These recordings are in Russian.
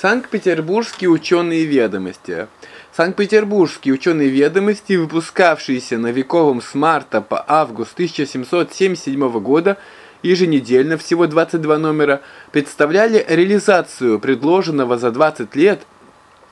Санкт-Петербургские ученые ведомости. Санкт-Петербургские ученые ведомости, выпускавшиеся на Вековом с марта по август 1777 года, еженедельно, всего 22 номера, представляли реализацию предложенного за 20 лет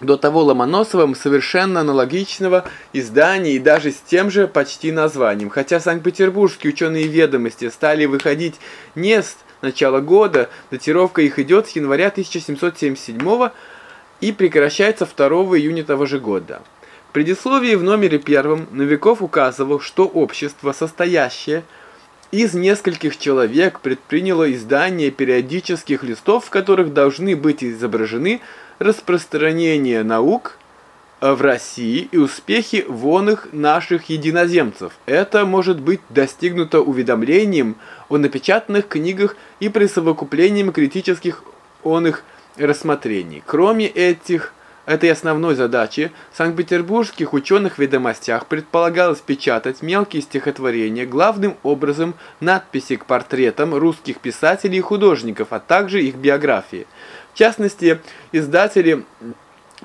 до того Ломоносовым совершенно аналогичного издания и даже с тем же почти названием. Хотя Санкт-Петербургские ученые ведомости стали выходить не с начала года, датировка их идет с января 1777 и прекращается 2 июня того же года. В предисловии в номере первом Новиков указывал, что общество, состоящее из нескольких человек, предприняло издание периодических листов, в которых должны быть изображены распространение наук в России и успехи воных наших единоземцев. Это может быть достигнуто уведомлением о напечатанных книгах и присовокуплением критических он их рассмотрений. Кроме этих этой основной задачи, Санкт-Петербургских ученых ведомостях предполагалось печатать мелкие стихотворения, главным образом надписи к портретам русских писателей и художников, а также их биографии. В частности, издатели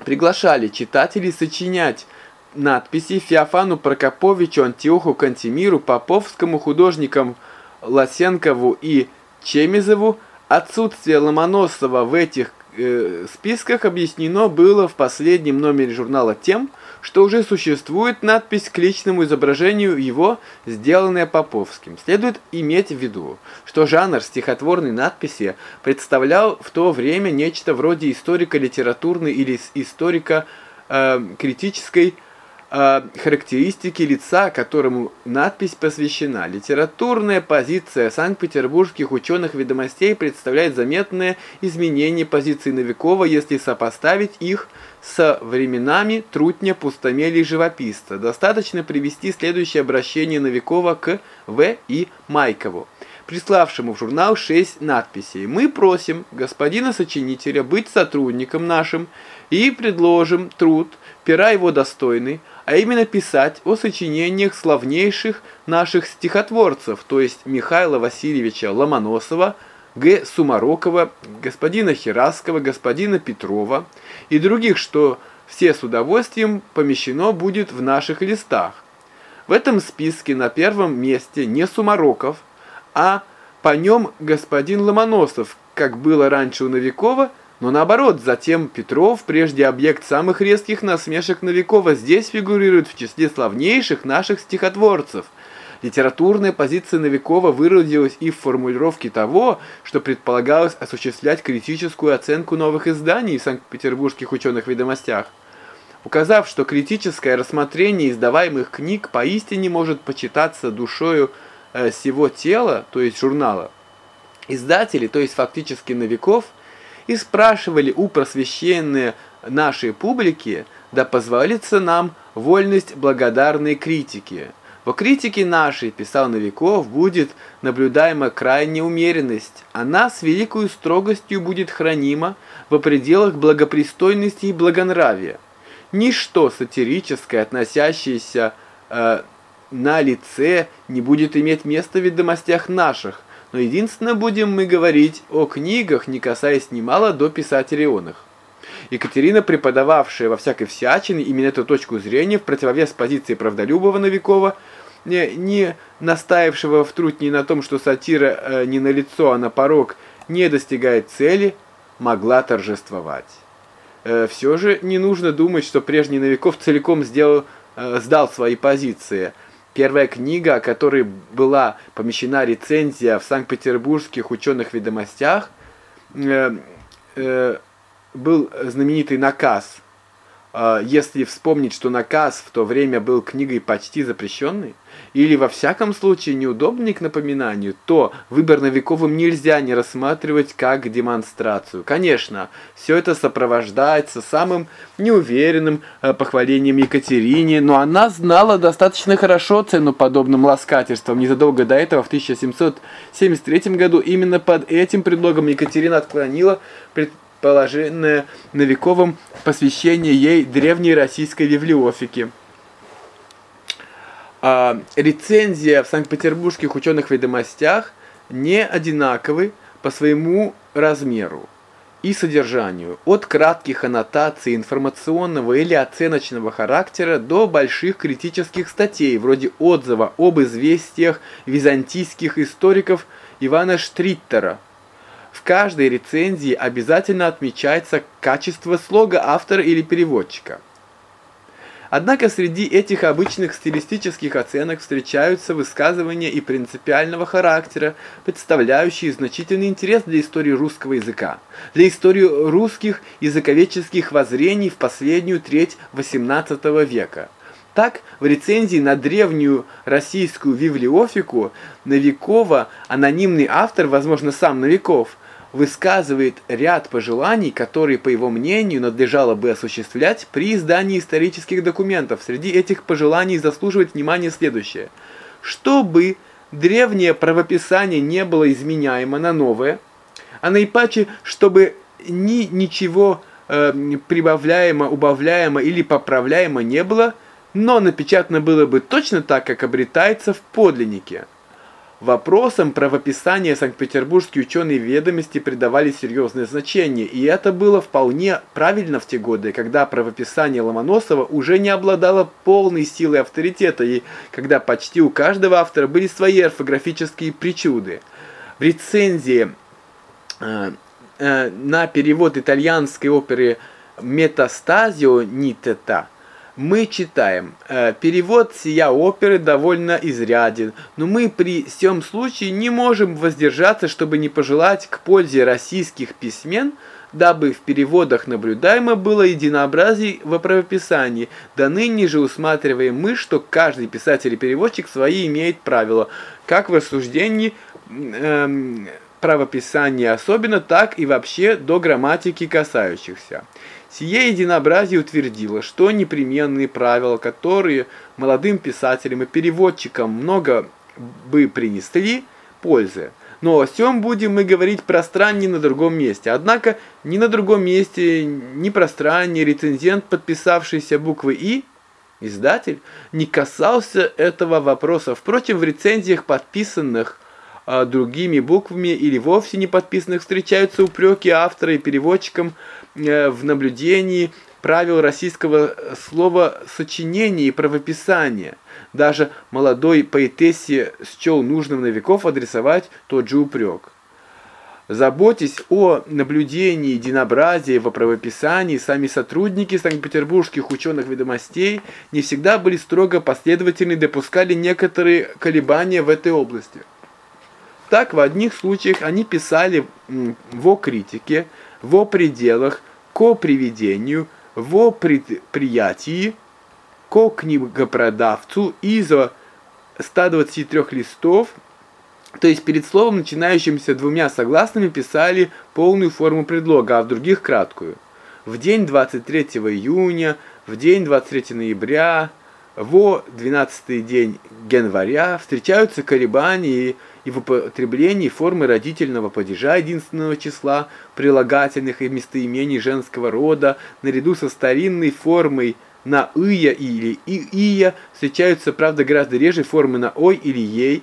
приглашали читателей сочинять надписи Феофану Прокоповичу, Антиоху Кантемиру, Поповскому художникам Лосенкову и Чемизову. Отсутствие Ломоносова в этих э, списках объяснено было в последнем номере журнала тем, что уже существует надпись к личному изображению его, сделанная Поповским. Следует иметь в виду, что жанр стихотворной надписи представлял в то время нечто вроде историко-литературной или историко-критической э, характеристики лица, которому надпись посвящена. Литературная позиция санкт-петербургских ученых ведомостей представляет заметное изменение позиции Новикова, если сопоставить их с временами трутня пустомелий живописца. Достаточно привести следующее обращение Новикова к В. и Майкову приславшему в журнал шесть надписей. Мы просим господина сочинителя быть сотрудником нашим и предложим труд, пера его достойный, а именно писать о сочинениях славнейших наших стихотворцев, то есть Михаила Васильевича Ломоносова, Г. Сумарокова, господина Хераскова, господина Петрова и других, что все с удовольствием помещено будет в наших листах. В этом списке на первом месте не Сумароков, а по нем господин Ломоносов, как было раньше у Новикова, но наоборот, затем Петров, прежде объект самых резких насмешек Новикова, здесь фигурирует в числе славнейших наших стихотворцев. Литературная позиция Новикова выродилась и в формулировке того, что предполагалось осуществлять критическую оценку новых изданий в Санкт-Петербургских ученых ведомостях. Указав, что критическое рассмотрение издаваемых книг поистине может почитаться душою э, всего тела, то есть журнала, издатели, то есть фактически Новиков – и спрашивали у просвещенной нашей публики, да позволится нам вольность благодарной критики. Во критике нашей, писал Новиков, будет наблюдаема крайняя умеренность. Она с великой строгостью будет хранима в пределах благопристойности и благонравия. Ничто сатирическое, относящееся э, на лице, не будет иметь места в ведомостях наших, но единственно будем мы говорить о книгах, не касаясь немало до писателей оных. Екатерина, преподававшая во всякой всячине именно эту точку зрения в противовес позиции правдолюбого Новикова, не, не настаившего в трутне на том, что сатира э, не на лицо, а на порог не достигает цели, могла торжествовать. Э, все же не нужно думать, что прежний Новиков целиком сделал, э, сдал свои позиции – Первая книга, о которой была помещена рецензия в Санкт-Петербургских ученых ведомостях, э, э, был знаменитый наказ. Э, если вспомнить, что наказ в то время был книгой почти запрещенной, или во всяком случае неудобный к напоминанию, то выбор Новиковым нельзя не рассматривать как демонстрацию. Конечно, все это сопровождается самым неуверенным э, похвалением Екатерине, но она знала достаточно хорошо цену подобным ласкательствам. Незадолго до этого, в 1773 году, именно под этим предлогом Екатерина отклонила предположенное Новиковым посвящение ей древней российской библиофики. А, рецензия в Санкт-Петербургских ученых ведомостях не одинаковы по своему размеру. и содержанию, от кратких аннотаций информационного или оценочного характера до больших критических статей, вроде отзыва об известиях византийских историков Ивана Штриттера. В каждой рецензии обязательно отмечается качество слога автора или переводчика. Однако среди этих обычных стилистических оценок встречаются высказывания и принципиального характера, представляющие значительный интерес для истории русского языка, для истории русских языковедческих воззрений в последнюю треть XVIII века. Так, в рецензии на древнюю российскую библиофику Новикова анонимный автор, возможно, сам Новиков, высказывает ряд пожеланий, которые, по его мнению, надлежало бы осуществлять при издании исторических документов. Среди этих пожеланий заслуживает внимания следующее. Чтобы древнее правописание не было изменяемо на новое, а наипаче, чтобы ни ничего э, прибавляемо, убавляемо или поправляемо не было, но напечатано было бы точно так, как обретается в подлиннике. Вопросам правописания санкт-петербургские ученые ведомости придавали серьезное значение, и это было вполне правильно в те годы, когда правописание Ломоносова уже не обладало полной силой авторитета, и когда почти у каждого автора были свои орфографические причуды. В рецензии э, э, на перевод итальянской оперы «Метастазио Нитета» мы читаем, э, перевод сия оперы довольно изряден, но мы при всем случае не можем воздержаться, чтобы не пожелать к пользе российских письмен, дабы в переводах наблюдаемо было единообразие в правописании. Да ныне же усматриваем мы, что каждый писатель и переводчик свои имеет правила, как в рассуждении э, правописания особенно, так и вообще до грамматики касающихся. Сие единообразие утвердило, что непременные правила, которые молодым писателям и переводчикам много бы принесли пользы, но о всем будем мы говорить пространнее на другом месте. Однако ни на другом месте, ни пространнее рецензент, подписавшийся буквой «И», издатель, не касался этого вопроса. Впрочем, в рецензиях, подписанных а, другими буквами или вовсе не подписанных, встречаются упреки автора и переводчикам Э, в наблюдении правил российского слова сочинения и правописания. Даже молодой поэтессе счел нужным на веков адресовать тот же упрек. Заботясь о наблюдении единообразия в правописании, сами сотрудники санкт-петербургских ученых ведомостей не всегда были строго последовательны и допускали некоторые колебания в этой области. Так, в одних случаях они писали в критике, во пределах, ко приведению, во предприятии, ко книгопродавцу изо 123 листов, то есть перед словом, начинающимся двумя согласными, писали полную форму предлога, а в других краткую. В день 23 июня, в день 23 ноября, во 12 день января встречаются колебания и в употреблении формы родительного падежа единственного числа, прилагательных и местоимений женского рода, наряду со старинной формой на «ия» или «ия» встречаются, правда, гораздо реже формы на «ой» или «ей»,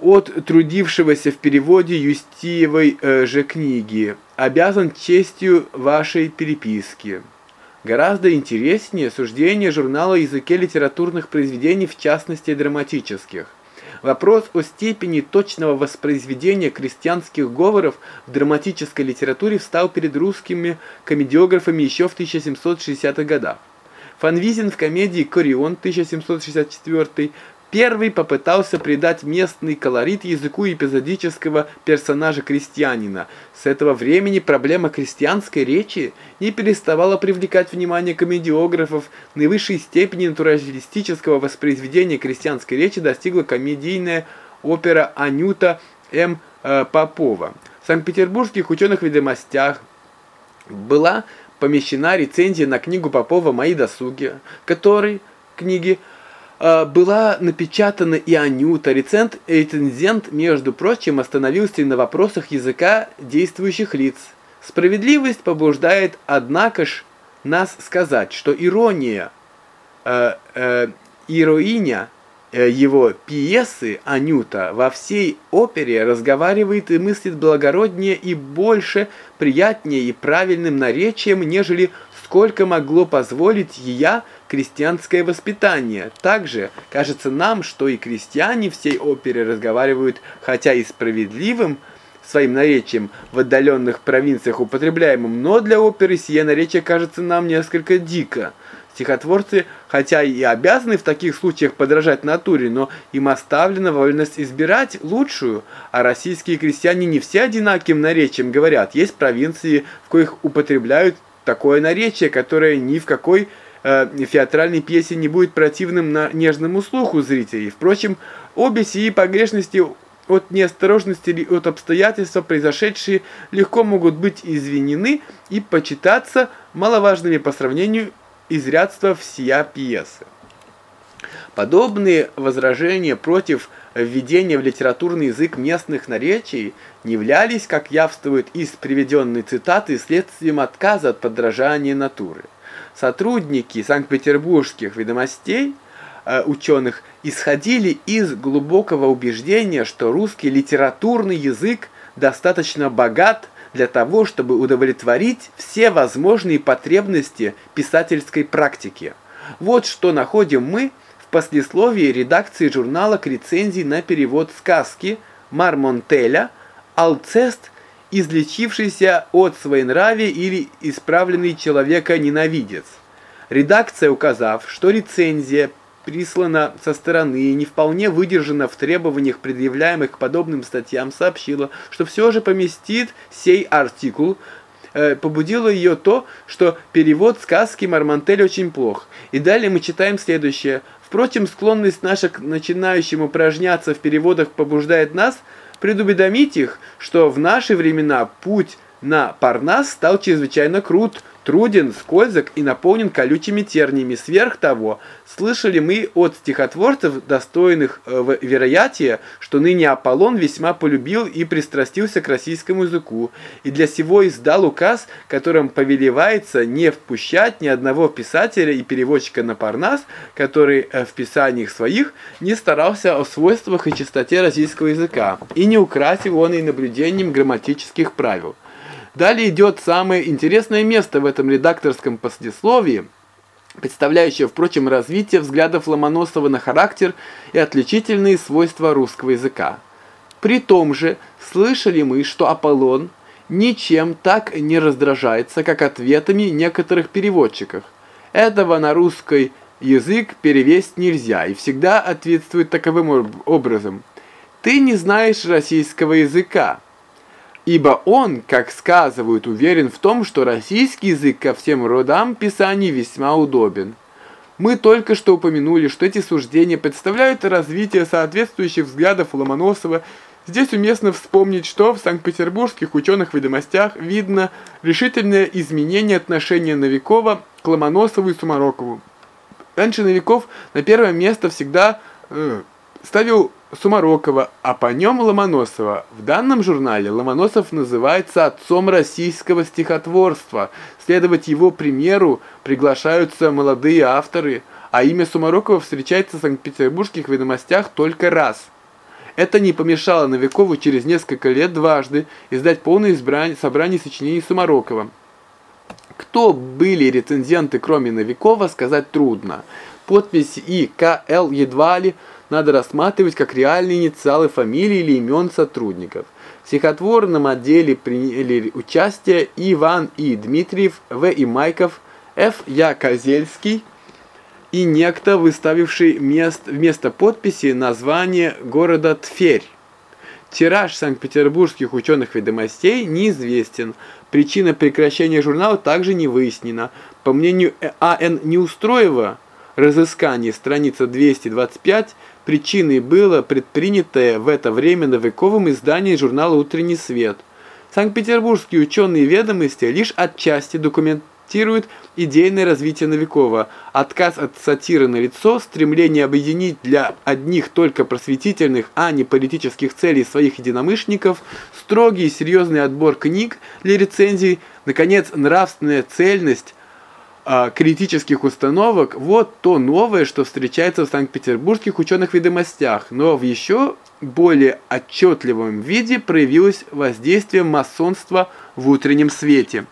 от трудившегося в переводе Юстиевой э, же книги, обязан честью вашей переписки. Гораздо интереснее суждение журнала о языке литературных произведений, в частности драматических. Вопрос о степени точного воспроизведения крестьянских говоров в драматической литературе встал перед русскими комедиографами еще в 1760-х годах. Фанвизин в комедии «Корион» 1764 Первый попытался придать местный колорит языку эпизодического персонажа-крестьянина. С этого времени проблема крестьянской речи не переставала привлекать внимание комедиографов. Наивысшей степени натуралистического воспроизведения крестьянской речи достигла комедийная опера Анюта М. Э, Попова. В Санкт-Петербургских ученых ведомостях была помещена рецензия на книгу Попова «Мои досуги», которой книги была напечатана и Анюта. Рецент, рецензент, между прочим, остановился на вопросах языка действующих лиц. Справедливость побуждает, однако ж, нас сказать, что ирония, э, э, ироиня, э, его пьесы Анюта во всей опере разговаривает и мыслит благороднее и больше, приятнее и правильным наречием, нежели сколько могло позволить ее крестьянское воспитание. Также кажется нам, что и крестьяне всей оперы разговаривают, хотя и справедливым, своим наречием в отдаленных провинциях употребляемым, но для оперы сие наречие кажется нам несколько дико. Стихотворцы, хотя и обязаны в таких случаях подражать натуре, но им оставлена вольность избирать лучшую, а российские крестьяне не все одинаким наречием говорят. Есть провинции, в коих употребляют такое наречие, которое ни в какой э, театральной пьесе не будет противным на нежному слуху зрителей. Впрочем, обе сии погрешности от неосторожности или от обстоятельства, произошедшие, легко могут быть извинены и почитаться маловажными по сравнению изрядства всея пьесы. Подобные возражения против введения в литературный язык местных наречий не являлись, как явствует из приведенной цитаты, следствием отказа от подражания натуры. Сотрудники Санкт-Петербургских ведомостей э, ученых исходили из глубокого убеждения, что русский литературный язык достаточно богат для того, чтобы удовлетворить все возможные потребности писательской практики. Вот что находим мы послесловии редакции журнала к рецензии на перевод сказки Мармонтеля «Алцест, излечившийся от своенравия или исправленный человека-ненавидец». Редакция, указав, что рецензия прислана со стороны и не вполне выдержана в требованиях, предъявляемых к подобным статьям, сообщила, что все же поместит сей артикул, э, побудило ее то, что перевод сказки Мармантель очень плох. И далее мы читаем следующее. Впрочем, склонность наша к начинающим упражняться в переводах побуждает нас предубедомить их, что в наши времена путь на Парнас стал чрезвычайно крут, труден, скользок и наполнен колючими терниями. Сверх того, слышали мы от стихотворцев, достойных э, вероятия, что ныне Аполлон весьма полюбил и пристрастился к российскому языку, и для сего издал указ, которым повелевается не впущать ни одного писателя и переводчика на Парнас, который э, в писаниях своих не старался о свойствах и чистоте российского языка, и не украсил он и наблюдением грамматических правил. Далее идет самое интересное место в этом редакторском послесловии, представляющее, впрочем, развитие взглядов Ломоносова на характер и отличительные свойства русского языка. При том же, слышали мы, что Аполлон ничем так не раздражается, как ответами некоторых переводчиков. Этого на русский язык перевести нельзя и всегда ответствует таковым образом. Ты не знаешь российского языка, Ибо он, как сказывают, уверен в том, что российский язык ко всем родам писаний весьма удобен. Мы только что упомянули, что эти суждения представляют развитие соответствующих взглядов Ломоносова. Здесь уместно вспомнить, что в Санкт-Петербургских ученых ведомостях видно решительное изменение отношения Новикова к Ломоносову и Сумарокову. Раньше Новиков на первое место всегда э, ставил Сумарокова, а по нем Ломоносова. В данном журнале Ломоносов называется отцом российского стихотворства. Следовать его примеру приглашаются молодые авторы, а имя Сумарокова встречается в Санкт-Петербургских ведомостях только раз. Это не помешало Новикову через несколько лет дважды издать полное собрание сочинений Сумарокова. Кто были рецензенты, кроме Новикова, сказать трудно. Подпись И. К. Л. едва ли надо рассматривать как реальные инициалы фамилий или имен сотрудников. В стихотворном отделе приняли участие Иван И. Дмитриев, В. И. Майков, Ф. Я. Козельский и некто, выставивший мест, вместо подписи название города Тверь. Тираж санкт-петербургских ученых ведомостей неизвестен. Причина прекращения журнала также не выяснена. По мнению А.Н. Неустроева, разыскание, страница 225, Причиной было предпринятое в это время Новиковым издание журнала «Утренний свет». Санкт-Петербургские ученые ведомости лишь отчасти документируют идейное развитие Новикова. Отказ от сатиры на лицо, стремление объединить для одних только просветительных, а не политических целей своих единомышленников, строгий и серьезный отбор книг для рецензий, наконец, нравственная цельность, критических установок, вот то новое, что встречается в Санкт-Петербургских ученых ведомостях, но в еще более отчетливом виде проявилось воздействие масонства в утреннем свете.